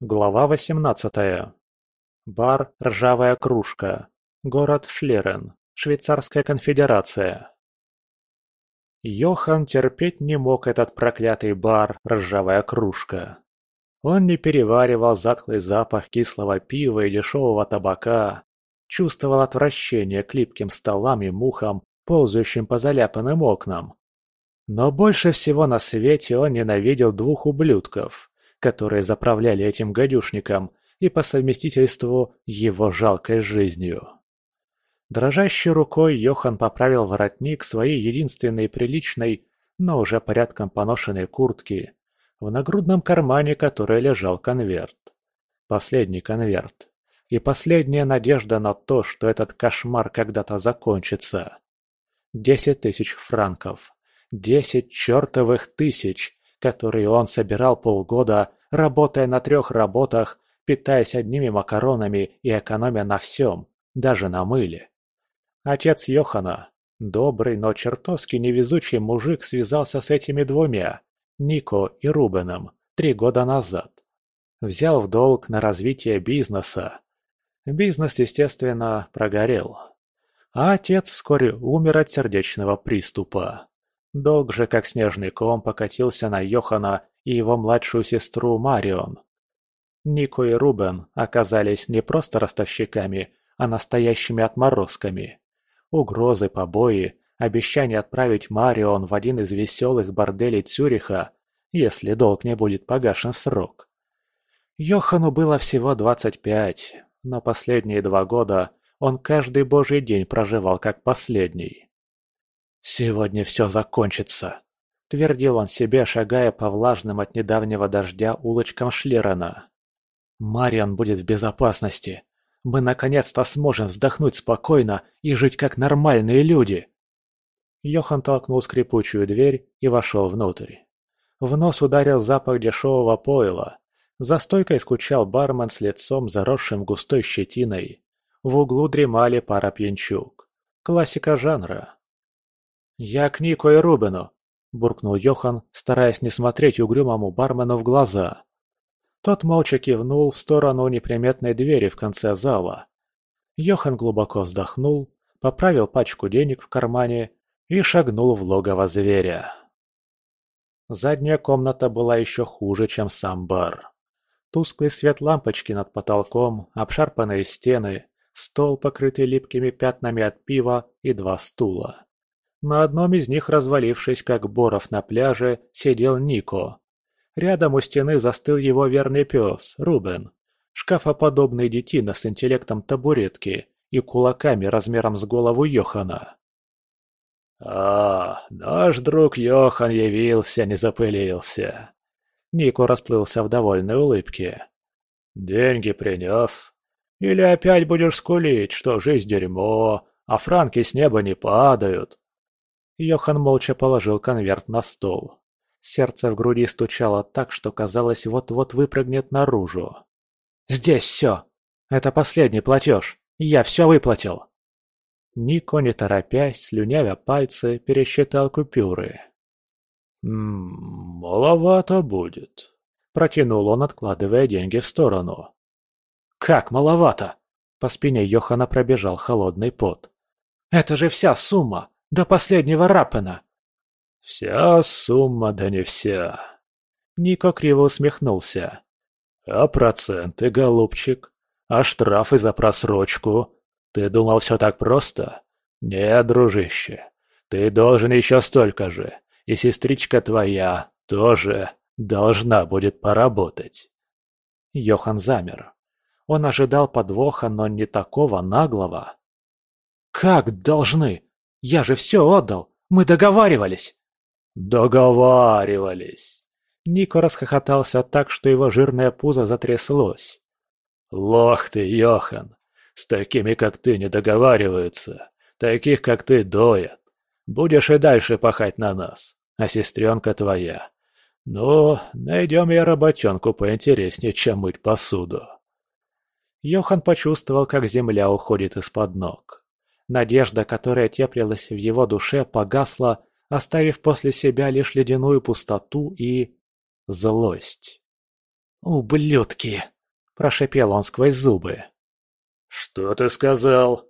Глава восемнадцатая. Бар «Ржавая кружка». Город Шлерен. Швейцарская конфедерация. Йохан терпеть не мог этот проклятый бар «Ржавая кружка». Он не переваривал затхлый запах кислого пива и дешевого табака, чувствовал отвращение к липким столам и мухам, ползающим по заляпанным окнам. Но больше всего на свете он ненавидел двух ублюдков, которые заправляли этим гадюшником и по совместительству его жалкой жизнью. Дрожащей рукой Йохан поправил воротник своей единственной приличной, но уже порядком поношенной куртки, в нагрудном кармане которой лежал конверт. Последний конверт. И последняя надежда на то, что этот кошмар когда-то закончится. Десять тысяч франков. Десять чертовых тысяч, которые он собирал полгода, работая на трех работах, питаясь одними макаронами и экономя на всем, даже на мыле. Отец Йохана, добрый, но чертовски невезучий мужик, связался с этими двумя, Нико и Рубеном, три года назад. Взял в долг на развитие бизнеса. Бизнес, естественно, прогорел. А отец вскоре умер от сердечного приступа. Долг же, как снежный ком, покатился на Йохана и его младшую сестру Марион. Нико и Рубен оказались не просто ростовщиками, а настоящими отморозками. Угрозы, побои, обещание отправить Марион в один из веселых борделей Цюриха, если долг не будет погашен срок. Йохану было всего двадцать пять, но последние два года он каждый божий день проживал как последний. «Сегодня все закончится», — твердил он себе, шагая по влажным от недавнего дождя улочкам Шлерена. «Мариан будет в безопасности. Мы наконец-то сможем вздохнуть спокойно и жить как нормальные люди». Йохан толкнул скрипучую дверь и вошел внутрь. В нос ударил запах дешевого пойла. За стойкой скучал бармен с лицом, заросшим густой щетиной. В углу дремали пара пьянчуг. Классика жанра. «Я к и Рубину», – буркнул Йохан, стараясь не смотреть угрюмому бармену в глаза. Тот молча кивнул в сторону неприметной двери в конце зала. Йохан глубоко вздохнул, поправил пачку денег в кармане и шагнул в логово зверя. Задняя комната была еще хуже, чем сам бар. Тусклый свет лампочки над потолком, обшарпанные стены, стол, покрытый липкими пятнами от пива и два стула. На одном из них, развалившись как боров на пляже, сидел Нико. Рядом у стены застыл его верный пес, Рубен. Шкафоподобный детина с интеллектом табуретки и кулаками размером с голову Йохана. «А, наш друг Йохан явился, не запылился!» Нико расплылся в довольной улыбке. «Деньги принес? Или опять будешь скулить, что жизнь дерьмо, а франки с неба не падают?» Йохан молча положил конверт на стол. Сердце в груди стучало так, что казалось, вот-вот выпрыгнет наружу. «Здесь все! Это последний платеж! Я все выплатил!» Нико, не торопясь, слюнявя пальцы, пересчитал купюры. «Ммм, маловато будет», — протянул он, откладывая деньги в сторону. «Как маловато?» По спине Йохана пробежал холодный пот. «Это же вся сумма! До последнего рапена!» «Вся сумма, да не вся!» Нико криво усмехнулся. «А проценты, голубчик? А штрафы за просрочку? Ты думал, все так просто? Нет, дружище, ты должен еще столько же, и сестричка твоя тоже должна будет поработать». Йохан замер. Он ожидал подвоха, но не такого наглого. «Как должны?» Я же все отдал! Мы договаривались!» «Договаривались!» Нико расхохотался так, что его жирное пузо затряслось. «Лох ты, Йохан! С такими, как ты, не договариваются. Таких, как ты, доят. Будешь и дальше пахать на нас, а сестренка твоя. Ну, найдем я работенку поинтереснее, чем мыть посуду». Йохан почувствовал, как земля уходит из-под ног. Надежда, которая теплилась в его душе, погасла, оставив после себя лишь ледяную пустоту и... злость. «Ублюдки!» – прошипел он сквозь зубы. «Что ты сказал?»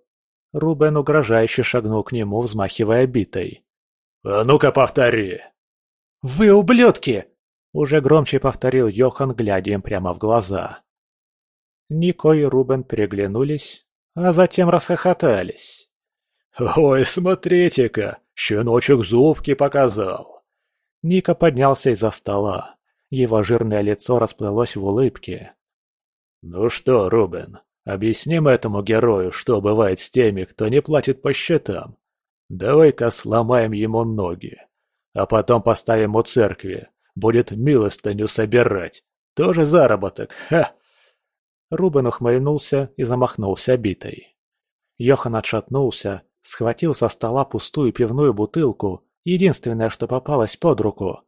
Рубен угрожающе шагнул к нему, взмахивая битой. «А ну-ка повтори!» «Вы ублюдки!» – уже громче повторил Йохан, глядя им прямо в глаза. Нико и Рубен переглянулись, а затем расхохотались. «Ой, смотрите-ка, щеночек зубки показал!» Ника поднялся из-за стола. Его жирное лицо расплылось в улыбке. «Ну что, Рубен, объясним этому герою, что бывает с теми, кто не платит по счетам. Давай-ка сломаем ему ноги, а потом поставим у церкви, будет милостыню собирать. Тоже заработок, ха!» Рубен ухмыльнулся и замахнулся битой. Йохан отшатнулся, схватил со стола пустую пивную бутылку, единственное, что попалось под руку.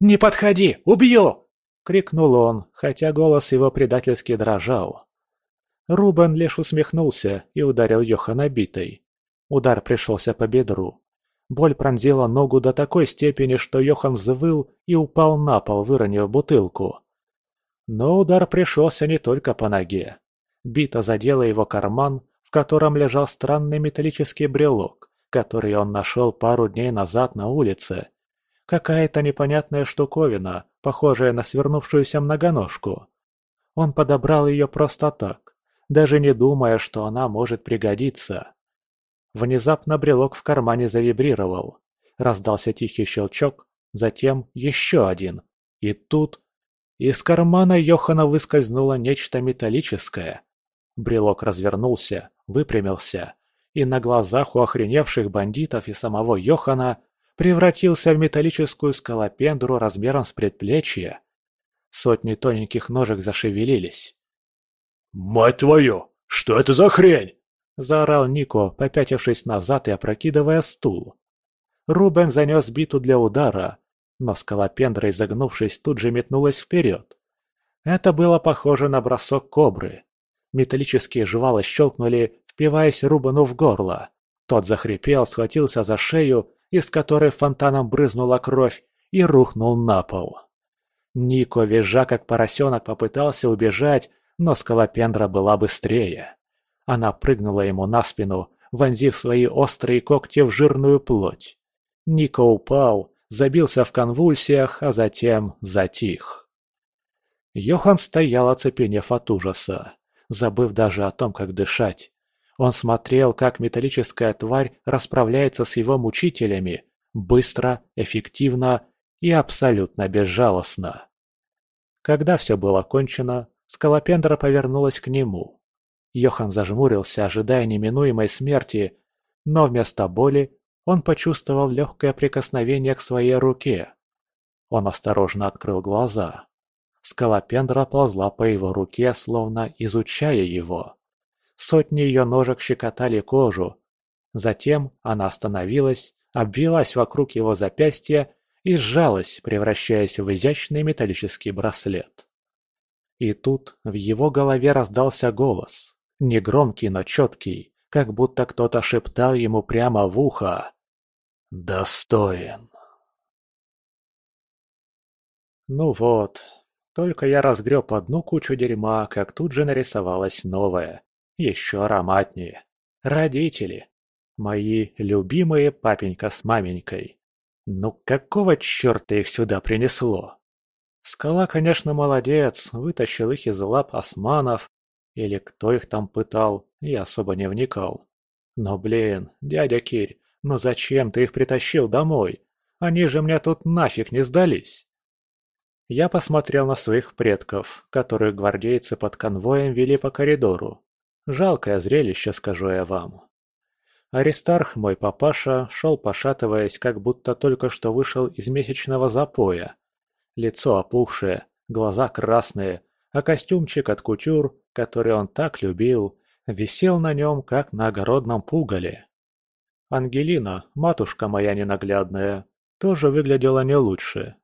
«Не подходи! Убью!» — крикнул он, хотя голос его предательски дрожал. Рубен лишь усмехнулся и ударил Йохана битой. Удар пришелся по бедру. Боль пронзила ногу до такой степени, что Йохан взвыл и упал на пол, выронив бутылку. Но удар пришелся не только по ноге. Бита задела его карман, в котором лежал странный металлический брелок, который он нашел пару дней назад на улице. Какая-то непонятная штуковина, похожая на свернувшуюся многоножку. Он подобрал ее просто так, даже не думая, что она может пригодиться. Внезапно брелок в кармане завибрировал. Раздался тихий щелчок, затем еще один. И тут из кармана Йохана выскользнуло нечто металлическое. Брелок развернулся, выпрямился, и на глазах у охреневших бандитов и самого Йохана превратился в металлическую скалопендру размером с предплечье. Сотни тоненьких ножек зашевелились. «Мать твою! Что это за хрень?» – заорал Нико, попятившись назад и опрокидывая стул. Рубен занес биту для удара, но скалопендра, изогнувшись, тут же метнулась вперед. Это было похоже на бросок кобры. Металлические жвалы щелкнули, впиваясь Рубану в горло. Тот захрипел, схватился за шею, из которой фонтаном брызнула кровь, и рухнул на пол. Нико, визжа как поросенок, попытался убежать, но скалопендра была быстрее. Она прыгнула ему на спину, вонзив свои острые когти в жирную плоть. Нико упал, забился в конвульсиях, а затем затих. Йохан стоял, оцепенев от ужаса, забыв даже о том, как дышать. Он смотрел, как металлическая тварь расправляется с его мучителями, быстро, эффективно и абсолютно безжалостно. Когда все было кончено, Скалопендра повернулась к нему. Йохан зажмурился, ожидая неминуемой смерти, но вместо боли он почувствовал легкое прикосновение к своей руке. Он осторожно открыл глаза. Скалопендра ползла по его руке, словно изучая его. Сотни ее ножек щекотали кожу. Затем она остановилась, обвилась вокруг его запястья и сжалась, превращаясь в изящный металлический браслет. И тут в его голове раздался голос, негромкий, но четкий, как будто кто-то шептал ему прямо в ухо «Достоин». Ну вот, только я разгреб одну кучу дерьма, как тут же нарисовалась новая, еще ароматнее. Родители. Мои любимые папенька с маменькой. Ну какого черта их сюда принесло? Скала, конечно, молодец, вытащил их из лап османов, или кто их там пытал, я особо не вникал. Но, блин, дядя Кирь, ну зачем ты их притащил домой? Они же мне тут нафиг не сдались. Я посмотрел на своих предков, которых гвардейцы под конвоем вели по коридору. Жалкое зрелище, скажу я вам. Аристарх, мой папаша, шел пошатываясь, как будто только что вышел из месячного запоя. Лицо опухшее, глаза красные, а костюмчик от кутюр, который он так любил, висел на нем, как на огородном пугале. Ангелина, матушка моя ненаглядная, тоже выглядела не лучше.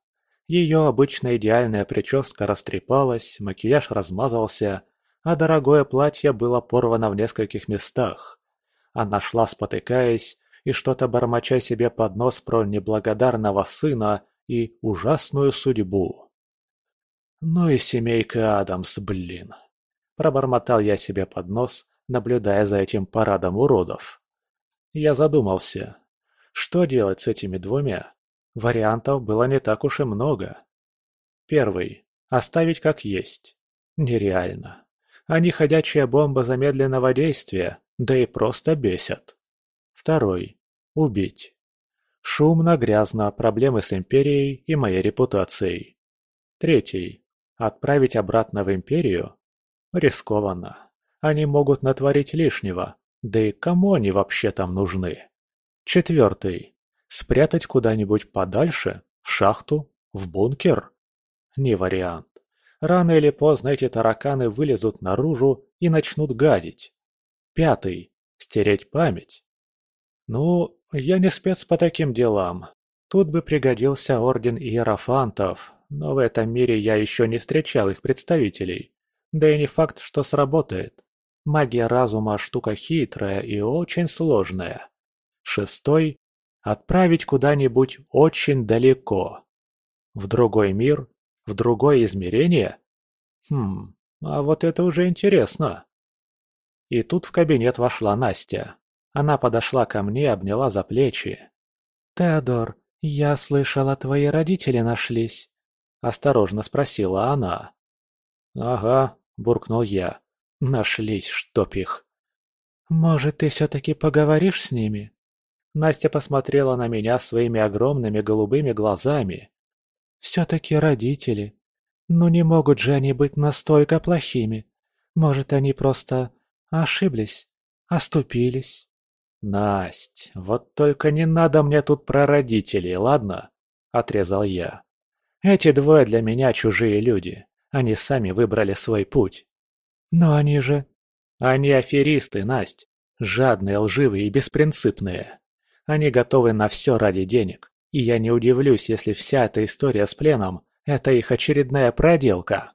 Ее обычно идеальная прическа растрепалась, макияж размазался, а дорогое платье было порвано в нескольких местах. Она шла спотыкаясь и что-то бормоча себе под нос про неблагодарного сына и ужасную судьбу. Ну и семейка Адамс, блин. Пробормотал я себе под нос, наблюдая за этим парадом уродов. Я задумался. Что делать с этими двумя? Вариантов было не так уж и много. Первый. Оставить как есть. Нереально. Они ходячая бомба замедленного действия, да и просто бесят. Второй. Убить. Шумно, грязно, проблемы с Империей и моей репутацией. Третий. Отправить обратно в Империю? Рискованно. Они могут натворить лишнего, да и кому они вообще там нужны? Четвертый. Спрятать куда-нибудь подальше? В шахту? В бункер? Не вариант. Рано или поздно эти тараканы вылезут наружу и начнут гадить. Пятый. Стереть память. Ну, я не спец по таким делам. Тут бы пригодился Орден Иерофантов, но в этом мире я еще не встречал их представителей. Да и не факт, что сработает. Магия разума – штука хитрая и очень сложная. Шестой – отправить куда-нибудь очень далеко. В другой мир? В другое измерение? Хм, а вот это уже интересно. И тут в кабинет вошла Настя. Она подошла ко мне, обняла за плечи. «Теодор, я слышала, твои родители нашлись?» Осторожно спросила она. «Ага», – буркнул я. Нашлись, чтоб их. «Может, ты все-таки поговоришь с ними?» Настя посмотрела на меня своими огромными голубыми глазами. «Все-таки родители. Ну не могут же они быть настолько плохими. Может, они просто ошиблись, оступились?» «Насть, вот только не надо мне тут про родителей, ладно?» – отрезал я. «Эти двое для меня чужие люди. Они сами выбрали свой путь. «Но они же...» «Они аферисты, Насть. Жадные, лживые и беспринципные. Они готовы на все ради денег. И я не удивлюсь, если вся эта история с пленом – это их очередная проделка».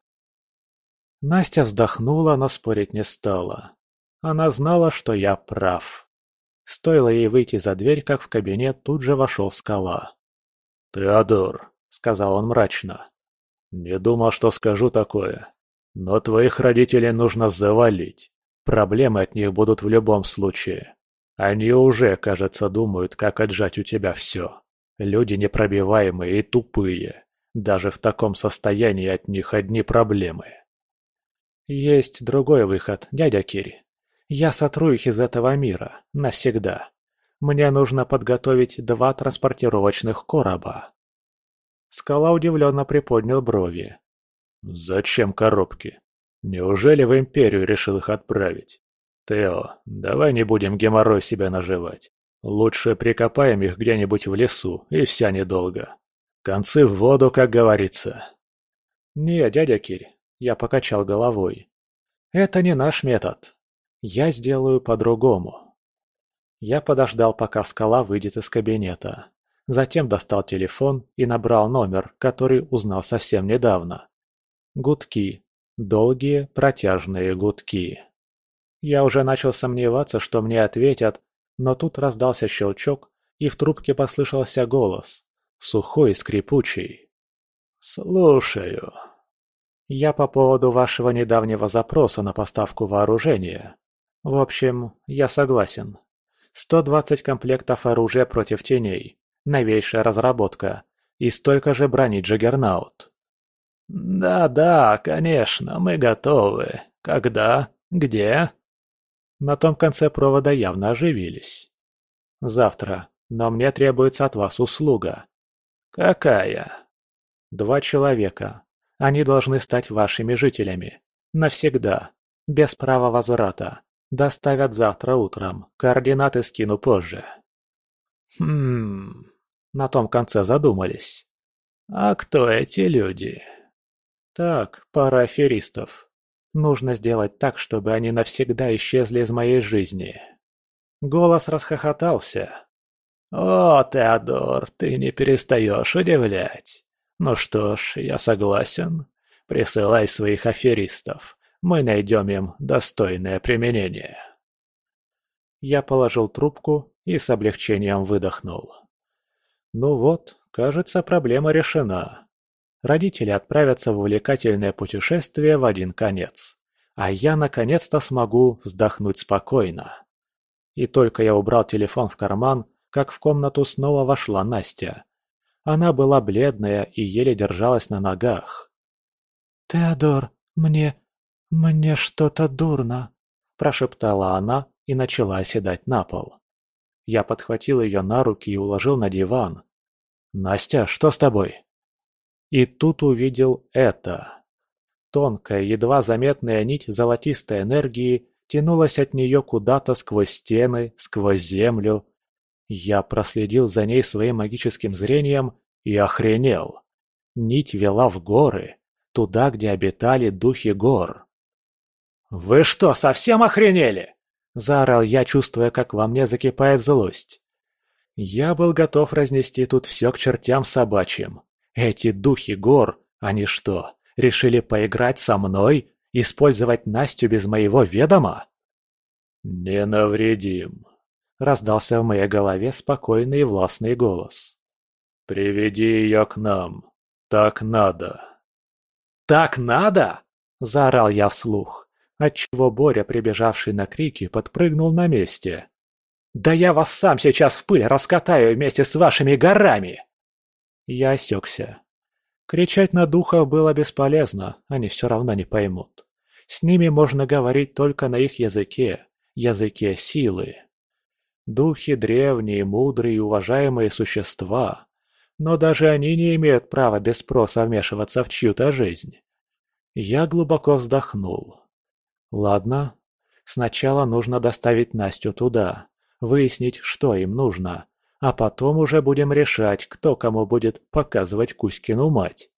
Настя вздохнула, но спорить не стала. Она знала, что я прав. Стоило ей выйти за дверь, как в кабинет тут же вошел скала. «Теодор», — сказал он мрачно, — «не думал, что скажу такое. Но твоих родителей нужно завалить. Проблемы от них будут в любом случае. Они уже, кажется, думают, как отжать у тебя все. Люди непробиваемые и тупые. Даже в таком состоянии от них одни проблемы. Есть другой выход, дядя Кири. Я сотру их из этого мира. Навсегда. Мне нужно подготовить два транспортировочных короба. Скала удивленно приподнял брови. «Зачем коробки? Неужели в Империю решил их отправить? Тео, давай не будем геморрой себя наживать. Лучше прикопаем их где-нибудь в лесу, и вся недолго. Концы в воду, как говорится». «Не, дядя Кирь», — я покачал головой. «Это не наш метод. Я сделаю по-другому». Я подождал, пока скала выйдет из кабинета. Затем достал телефон и набрал номер, который узнал совсем недавно. Гудки. Долгие, протяжные гудки. Я уже начал сомневаться, что мне ответят, но тут раздался щелчок, и в трубке послышался голос, сухой и скрипучий. «Слушаю. Я по поводу вашего недавнего запроса на поставку вооружения. В общем, я согласен. 120 комплектов оружия против теней, новейшая разработка, и столько же брони Джаггернаут. «Да-да, конечно, мы готовы. Когда? Где?» На том конце провода явно оживились. «Завтра, но мне требуется от вас услуга». «Какая?» «Два человека. Они должны стать вашими жителями. Навсегда. Без права возврата. Доставят завтра утром. Координаты скину позже». «Хм...» На том конце задумались. «А кто эти люди?» Так, пара аферистов. Нужно сделать так, чтобы они навсегда исчезли из моей жизни. Голос расхохотался. «О, Теодор, ты не перестаешь удивлять. Ну что ж, я согласен. Присылай своих аферистов. Мы найдем им достойное применение». Я положил трубку и с облегчением выдохнул. Ну вот, кажется, проблема решена. Родители отправятся в увлекательное путешествие в один конец, а я наконец-то смогу вздохнуть спокойно. И только я убрал телефон в карман, как в комнату снова вошла Настя. Она была бледная и еле держалась на ногах. «Теодор, мне... мне что-то дурно», – прошептала она и начала оседать на пол. Я подхватил ее на руки и уложил на диван. «Настя, что с тобой?» И тут увидел это. Тонкая, едва заметная нить золотистой энергии тянулась от нее куда-то сквозь стены, сквозь землю. Я проследил за ней своим магическим зрением и охренел. Нить вела в горы, туда, где обитали духи гор. «Вы что, совсем охренели?» – заорал я, чувствуя, как во мне закипает злость. Я был готов разнести тут все к чертям собачьим. Эти духи гор, они что, решили поиграть со мной? Использовать Настю без моего ведома? «Не навредим», — раздался в моей голове спокойный и властный голос. «Приведи ее к нам. Так надо». «Так надо?» – заорал я вслух, отчего Боря, прибежавший на крики, подпрыгнул на месте. «Да я вас сам сейчас в пыль раскатаю вместе с вашими горами!» Я осекся. Кричать на духов было бесполезно, они все равно не поймут. С ними можно говорить только на их языке, языке силы. Духи древние, мудрые и уважаемые существа, но даже они не имеют права без спроса вмешиваться в чью-то жизнь. Я глубоко вздохнул. Ладно, сначала нужно доставить Настю туда, выяснить, что им нужно, а потом уже будем решать, кто кому будет показывать Кузькину мать.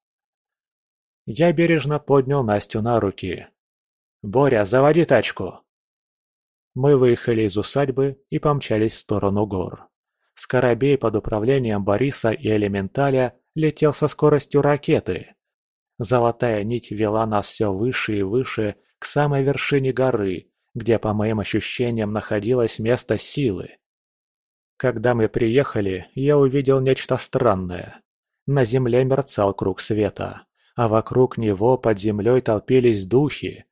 Я бережно поднял Настю на руки. «Боря, заводи тачку!» Мы выехали из усадьбы и помчались в сторону гор. Скоробей под управлением Бориса и Элементаля летел со скоростью ракеты. Золотая нить вела нас все выше и выше к самой вершине горы, где, по моим ощущениям, находилось место силы. Когда мы приехали, я увидел нечто странное. На земле мерцал круг света, а вокруг него под землей толпились духи.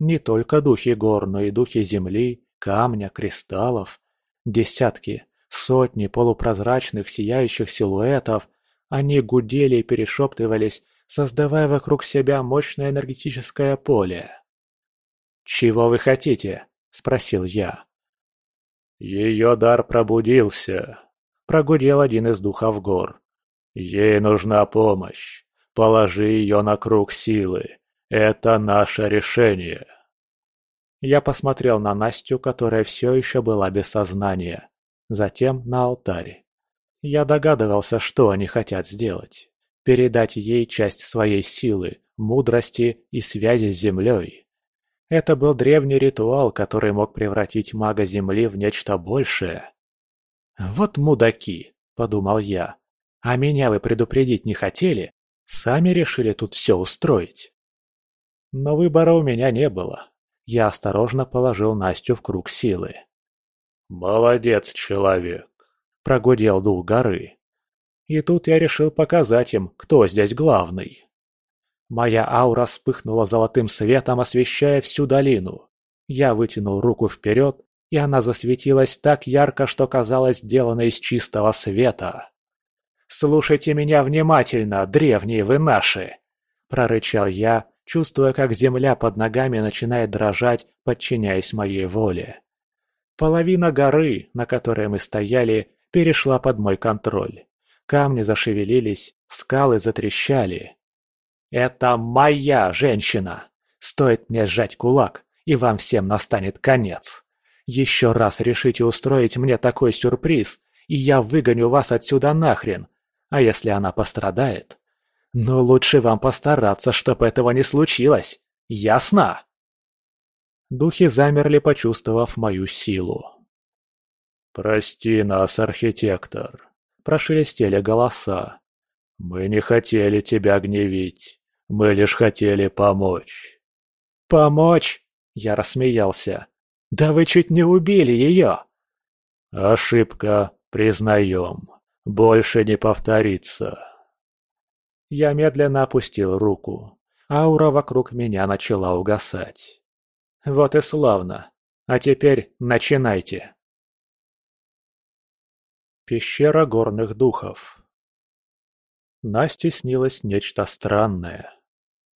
Не только духи гор, но и духи земли, камня, кристаллов. Десятки, сотни полупрозрачных сияющих силуэтов. Они гудели и перешептывались, создавая вокруг себя мощное энергетическое поле. «Чего вы хотите?» – спросил я. «Ее дар пробудился», — прогудел один из духов гор. «Ей нужна помощь. Положи ее на круг силы. Это наше решение». Я посмотрел на Настю, которая все еще была без сознания. Затем на алтарь. Я догадывался, что они хотят сделать. Передать ей часть своей силы, мудрости и связи с землей. Это был древний ритуал, который мог превратить мага Земли в нечто большее. «Вот мудаки!» – подумал я. «А меня вы предупредить не хотели? Сами решили тут все устроить?» Но выбора у меня не было. Я осторожно положил Настю в круг силы. «Молодец, человек!» – прогудел дух горы. И тут я решил показать им, кто здесь главный. Моя аура вспыхнула золотым светом, освещая всю долину. Я вытянул руку вперед, и она засветилась так ярко, что казалось сделана из чистого света. «Слушайте меня внимательно, древние вы наши!» – прорычал я, чувствуя, как земля под ногами начинает дрожать, подчиняясь моей воле. Половина горы, на которой мы стояли, перешла под мой контроль. Камни зашевелились, скалы затрещали. Это моя женщина. Стоит мне сжать кулак, и вам всем настанет конец. Еще раз решите устроить мне такой сюрприз, и я выгоню вас отсюда нахрен. А если она пострадает? Но лучше вам постараться, чтобы этого не случилось. Ясно? Духи замерли, почувствовав мою силу. «Прости нас, архитектор», – прошелестели голоса. «Мы не хотели тебя гневить. Мы лишь хотели помочь». «Помочь?» – я рассмеялся. «Да вы чуть не убили ее!» «Ошибка, признаем. Больше не повторится». Я медленно опустил руку. Аура вокруг меня начала угасать. Вот и славно. А теперь начинайте. Пещера горных духов Насте снилось нечто странное.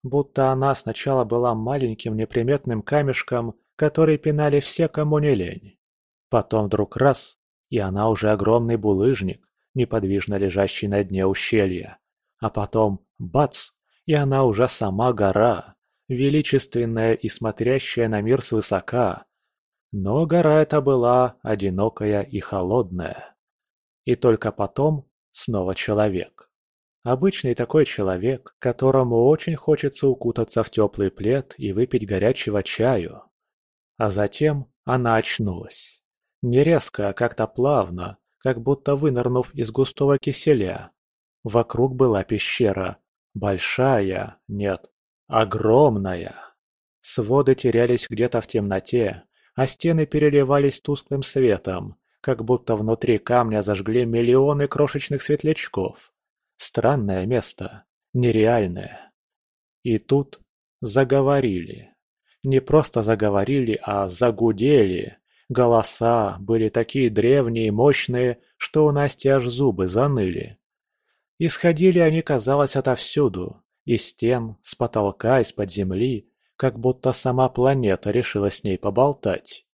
Будто она сначала была маленьким неприметным камешком, который пинали все, кому не лень. Потом вдруг раз, и она уже огромный булыжник, неподвижно лежащий на дне ущелья. А потом бац, и она уже сама гора, величественная и смотрящая на мир свысока. Но гора эта была одинокая и холодная. И только потом снова человек. Обычный такой человек, которому очень хочется укутаться в теплый плед и выпить горячего чаю. А затем она очнулась. Не резко, а как-то плавно, как будто вынырнув из густого киселя. Вокруг была пещера. Большая, нет, огромная. Своды терялись где-то в темноте, а стены переливались тусклым светом, как будто внутри камня зажгли миллионы крошечных светлячков. Странное место, нереальное. И тут заговорили. Не просто заговорили, а загудели. Голоса были такие древние и мощные, что у Насти аж зубы заныли. Исходили они, казалось, отовсюду. Из стен, с потолка, из-под земли, как будто сама планета решила с ней поболтать.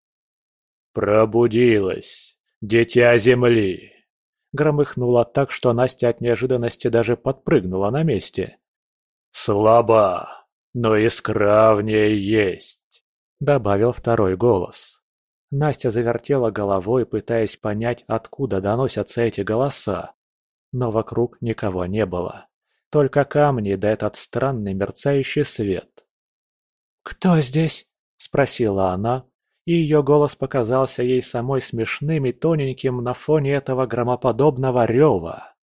«Пробудилась, дитя Земли!» Громыхнуло так, что Настя от неожиданности даже подпрыгнула на месте. «Слаба, но искра в ней есть», — добавил второй голос. Настя завертела головой, пытаясь понять, откуда доносятся эти голоса. Но вокруг никого не было. Только камни да этот странный мерцающий свет. «Кто здесь?» — спросила она, и ее голос показался ей самой смешным и тоненьким на фоне этого громоподобного рева.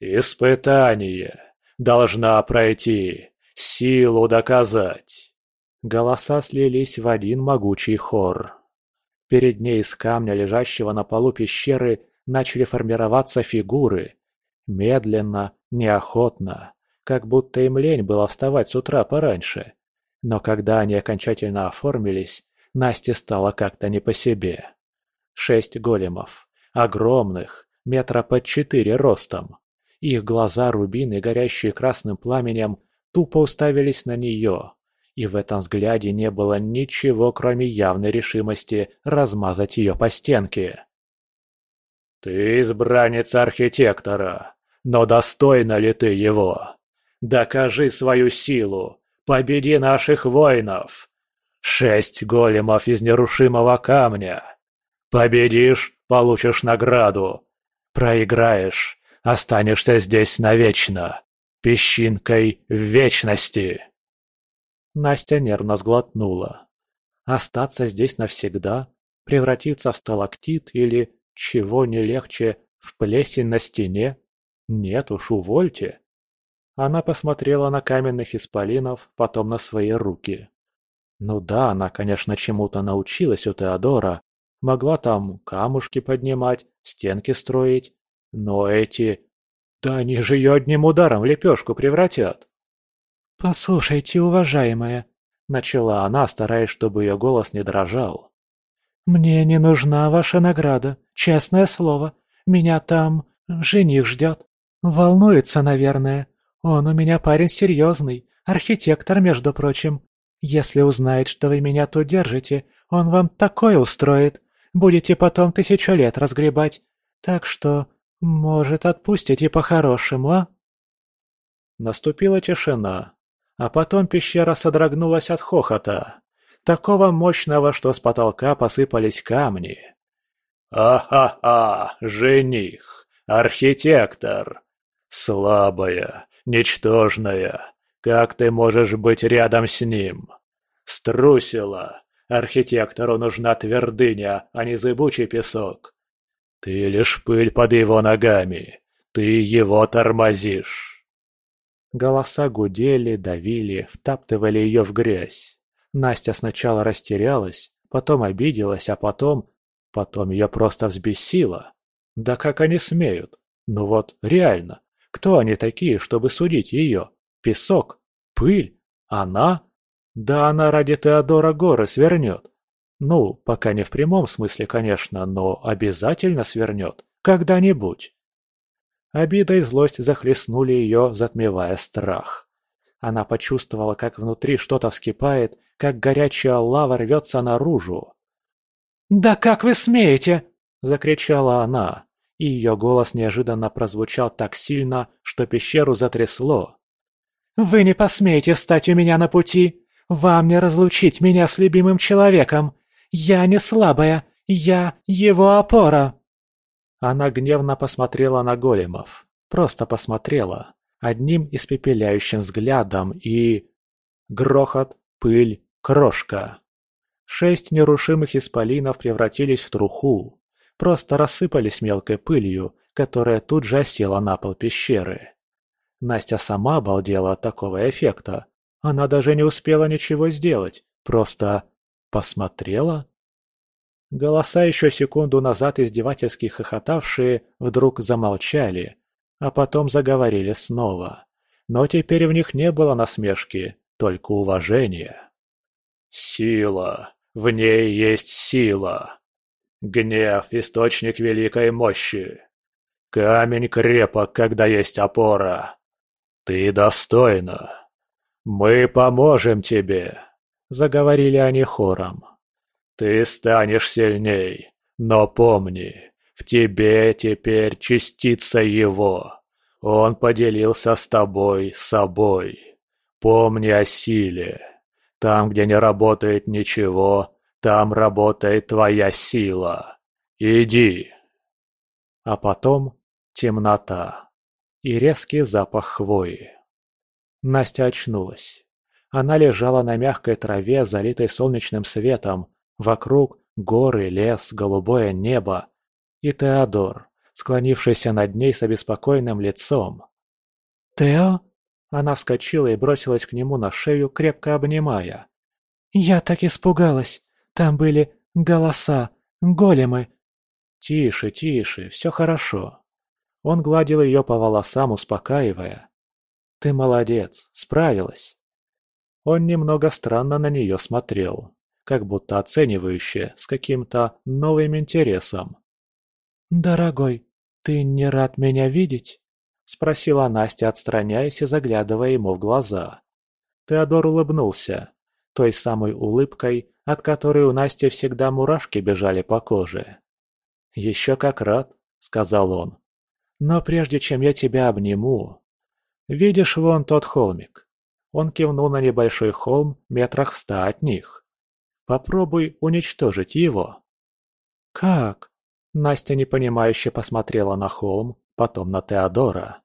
«Испытание! Должна пройти! Силу доказать!» Голоса слились в один могучий хор. Перед ней из камня, лежащего на полу пещеры, начали формироваться фигуры. Медленно, неохотно, как будто им лень было вставать с утра пораньше. Но когда они окончательно оформились, Насте стало как-то не по себе. Шесть големов. Огромных, метра под четыре ростом. Их глаза рубины, горящие красным пламенем, тупо уставились на нее. И в этом взгляде не было ничего, кроме явной решимости размазать ее по стенке. «Ты избранница архитектора, но достойна ли ты его? Докажи свою силу, победи наших воинов, Шесть големов из нерушимого камня. Победишь – получишь награду. Проиграешь – останешься здесь навечно. Песчинкой в вечности. Настя нервно сглотнула. Остаться здесь навсегда? Превратиться в сталактит или, чего не легче, в плесень на стене? Нет уж, увольте. Она посмотрела на каменных исполинов, потом на свои руки. Ну да, она, конечно, чему-то научилась у Теодора. Могла там камушки поднимать, стенки строить. Но эти... Да они же ее одним ударом в лепешку превратят. «Послушайте, уважаемая», — начала она, стараясь, чтобы ее голос не дрожал. «Мне не нужна ваша награда, честное слово. Меня там жених ждет. Волнуется, наверное. Он у меня парень серьезный, архитектор, между прочим. Если узнает, что вы меня тут держите, он вам такое устроит. Будете потом тысячу лет разгребать. Так что, может, отпустите по-хорошему, а?» Наступила тишина, а потом пещера содрогнулась от хохота. Такого мощного, что с потолка посыпались камни. «А-ха-ха! Жених! Архитектор! Слабая, ничтожная, как ты можешь быть рядом с ним? Струсила. Архитектору нужна твердыня, а не зыбучий песок. Ты лишь пыль под его ногами. Ты его тормозишь. Голоса гудели, давили, втаптывали ее в грязь. Настя сначала растерялась, потом обиделась, а потом... Потом ее просто взбесило. Да как они смеют? Ну вот, реально, Кто они такие, чтобы судить ее? Песок? Пыль? Она? Да она ради Теодора горы свернет. Ну, пока не в прямом смысле, конечно, но обязательно свернет. Когда-нибудь. Обида и злость захлестнули ее, затмевая страх. Она почувствовала, как внутри что-то вскипает, как горячая лава рвется наружу. «Да как вы смеете!» – закричала она, и ее голос неожиданно прозвучал так сильно, что пещеру затрясло. «Вы не посмеете встать у меня на пути! Вам не разлучить меня с любимым человеком! Я не слабая, я его опора!» Она гневно посмотрела на големов. Просто посмотрела. Одним испепеляющим взглядом и... Грохот, пыль, крошка. Шесть нерушимых исполинов превратились в труху. Просто рассыпались мелкой пылью, которая тут же осела на пол пещеры. Настя сама обалдела от такого эффекта. Она даже не успела ничего сделать, просто посмотрела Голоса, еще секунду назад издевательски хохотавшие, вдруг замолчали, а потом заговорили снова. Но теперь в них не было насмешки, только уважение. «Сила! В ней есть сила! Гнев — источник великой мощи! Камень крепок, когда есть опора! Ты достойна! Мы поможем тебе!» — заговорили они хором. Ты станешь сильней, но помни, в тебе теперь частица его. Он поделился с тобой собой. Помни о силе. Там, где не работает ничего, там работает твоя сила. Иди. А потом темнота и резкий запах хвои. Настя очнулась. Она лежала на мягкой траве, залитой солнечным светом, Вокруг горы, лес, голубое небо. И Теодор, склонившийся над ней с обеспокоенным лицом. «Тео?» Она вскочила и бросилась к нему на шею, крепко обнимая. «Я так испугалась. Там были голоса, големы». «Тише, тише, все хорошо». Он гладил ее по волосам, успокаивая. «Ты молодец, справилась». Он немного странно на нее смотрел, как будто оценивающе, с каким-то новым интересом. «Дорогой, ты не рад меня видеть?» — спросила Настя, отстраняясь и заглядывая ему в глаза. Теодор улыбнулся, той самой улыбкой, от которой у Насти всегда мурашки бежали по коже. «Еще как рад», — сказал он. «Но прежде чем я тебя обниму...» «Видишь вон тот холмик?» Он кивнул на небольшой холм метрах в ста от них. Попробуй уничтожить его. Как? Настя непонимающе посмотрела на холм, потом на Теодора.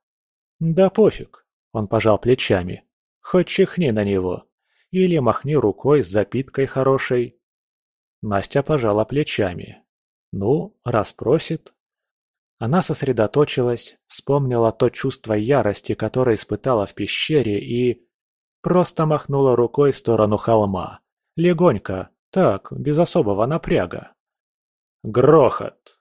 Да пофиг, он пожал плечами. Хоть чихни на него. Или махни рукой с запиткой хорошей. Настя пожала плечами. Ну, раз просит. Она сосредоточилась, вспомнила то чувство ярости, которое испытала в пещере и... Просто махнула рукой в сторону холма. Легонько, так, без особого напряга. Грохот.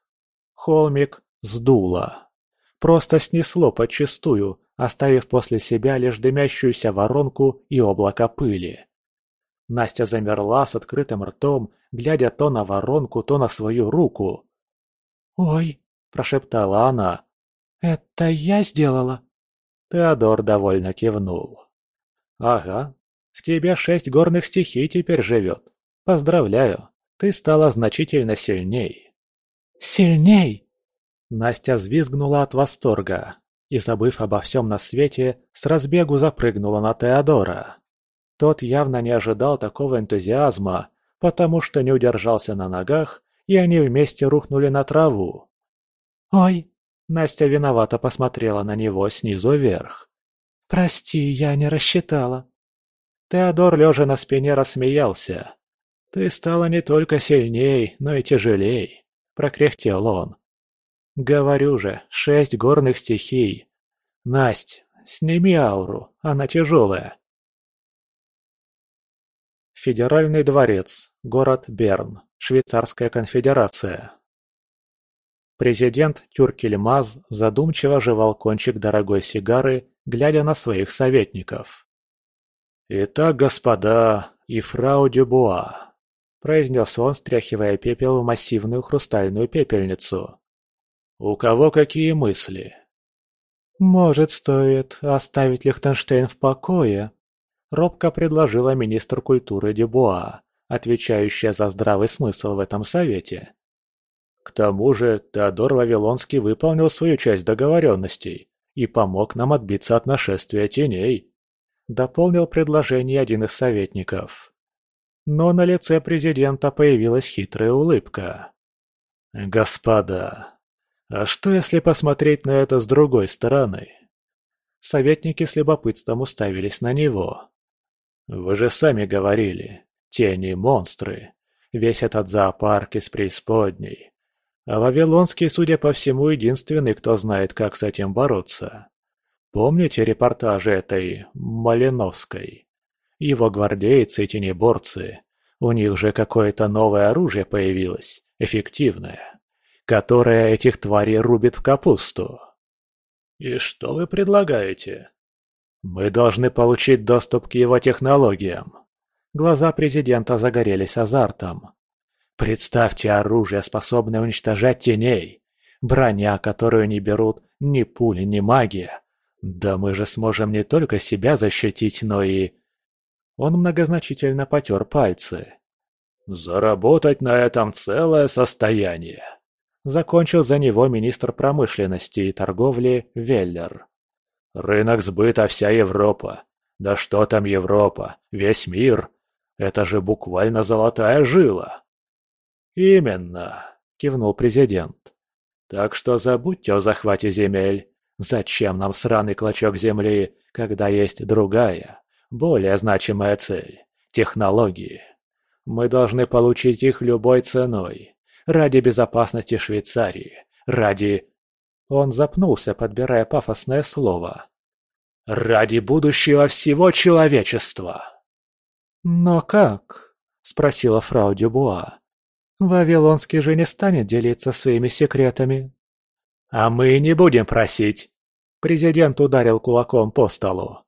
Холмик сдуло. Просто снесло подчистую, оставив после себя лишь дымящуюся воронку и облако пыли. Настя замерла с открытым ртом, глядя то на воронку, то на свою руку. «Ой!» – прошептала она. «Это я сделала?» Теодор довольно кивнул. «Ага, в тебе шесть горных стихий теперь живет. Поздравляю, ты стала значительно сильней. Сильней! Настя взвизгнула от восторга и, забыв обо всем на свете, с разбегу запрыгнула на Теодора. Тот явно не ожидал такого энтузиазма, потому что не удержался на ногах, и они вместе рухнули на траву. «Ой!» – Настя виновато посмотрела на него снизу вверх. «Прости, я не рассчитала». Теодор, лежа на спине, рассмеялся. «Ты стала не только сильней, но и тяжелей», — прокряхтел он. «Говорю же, шесть горных стихий. Насть, сними ауру, она тяжелая». Федеральный дворец, город Берн, Швейцарская конфедерация. Президент Тюркельмаз задумчиво жевал кончик дорогой сигары, глядя на своих советников. «Итак, господа и фрау Дюбуа», — произнес он, стряхивая пепел в массивную хрустальную пепельницу. «У кого какие мысли?» «Может, стоит оставить Лихтенштейн в покое?» — робко предложила министр культуры Дюбуа, отвечающая за здравый смысл в этом совете. К тому же Теодор Вавилонский выполнил свою часть договоренностей и помог нам отбиться от нашествия теней. Дополнил предложение один из советников. Но на лице президента появилась хитрая улыбка. «Господа, а что если посмотреть на это с другой стороны?» Советники с любопытством уставились на него. «Вы же сами говорили, тени – монстры. Весь этот зоопарк из преисподней. А Вавилонский, судя по всему, единственный, кто знает, как с этим бороться. Помните репортажи этой Малиновской? Его гвардейцы и тенеборцы. У них же какое-то новое оружие появилось, эффективное, которое этих тварей рубит в капусту. И что вы предлагаете? Мы должны получить доступ к его технологиям. Глаза президента загорелись азартом. Представьте оружие, способное уничтожать теней. Броня, которую не берут ни пули, ни магия. Да мы же сможем не только себя защитить, но и... Он многозначительно потер пальцы. Заработать на этом целое состояние. Закончил за него министр промышленности и торговли Веллер. Рынок сбыта вся Европа. Да что там Европа, весь мир. Это же буквально золотая жила. «Именно», – кивнул президент. «Так что забудьте о захвате земель. Зачем нам сраный клочок земли, когда есть другая, более значимая цель – технологии? Мы должны получить их любой ценой. Ради безопасности Швейцарии. Ради...» Он запнулся, подбирая пафосное слово. «Ради будущего всего человечества!» «Но как?» – спросила фрау Дюбуа. Вавилонский же не станет делиться своими секретами. А мы не будем просить. Президент ударил кулаком по столу.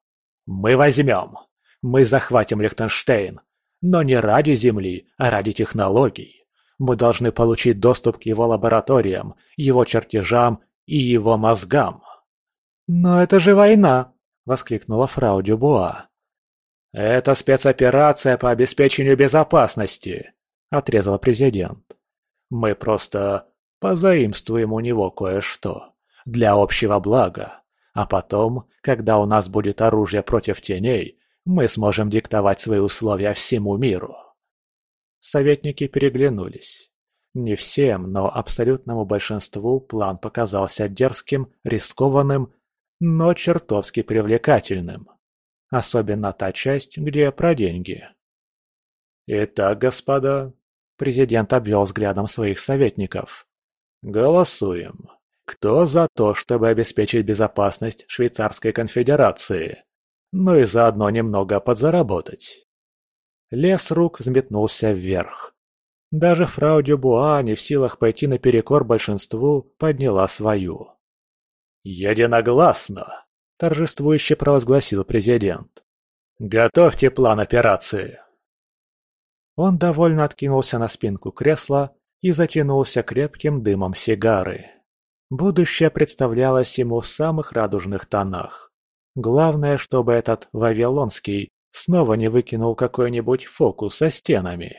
Мы возьмем. Мы захватим Лихтенштейн. Но не ради земли, а ради технологий. Мы должны получить доступ к его лабораториям, его чертежам и его мозгам. «Но это же война!» — воскликнула фрау Дюбуа. «Это спецоперация по обеспечению безопасности», – отрезал президент. «Мы просто позаимствуем у него кое-что. Для общего блага. А потом, когда у нас будет оружие против теней, мы сможем диктовать свои условия всему миру». Советники переглянулись. Не всем, но абсолютному большинству план показался дерзким, рискованным, но чертовски привлекательным. Особенно та часть, где про деньги. «Итак, господа», – президент обвел взглядом своих советников. «Голосуем. Кто за то, чтобы обеспечить безопасность Швейцарской конфедерации? Ну и заодно немного подзаработать». Лес рук взметнулся вверх. Даже фрау Дюбуа, не в силах пойти наперекор большинству, подняла свою. «Единогласно!» – торжествующе провозгласил президент. «Готовьте план операции!» Он довольно откинулся на спинку кресла и затянулся крепким дымом сигары. Будущее представлялось ему в самых радужных тонах. Главное, чтобы этот Вавилонский снова не выкинул какой-нибудь фокус со стенами.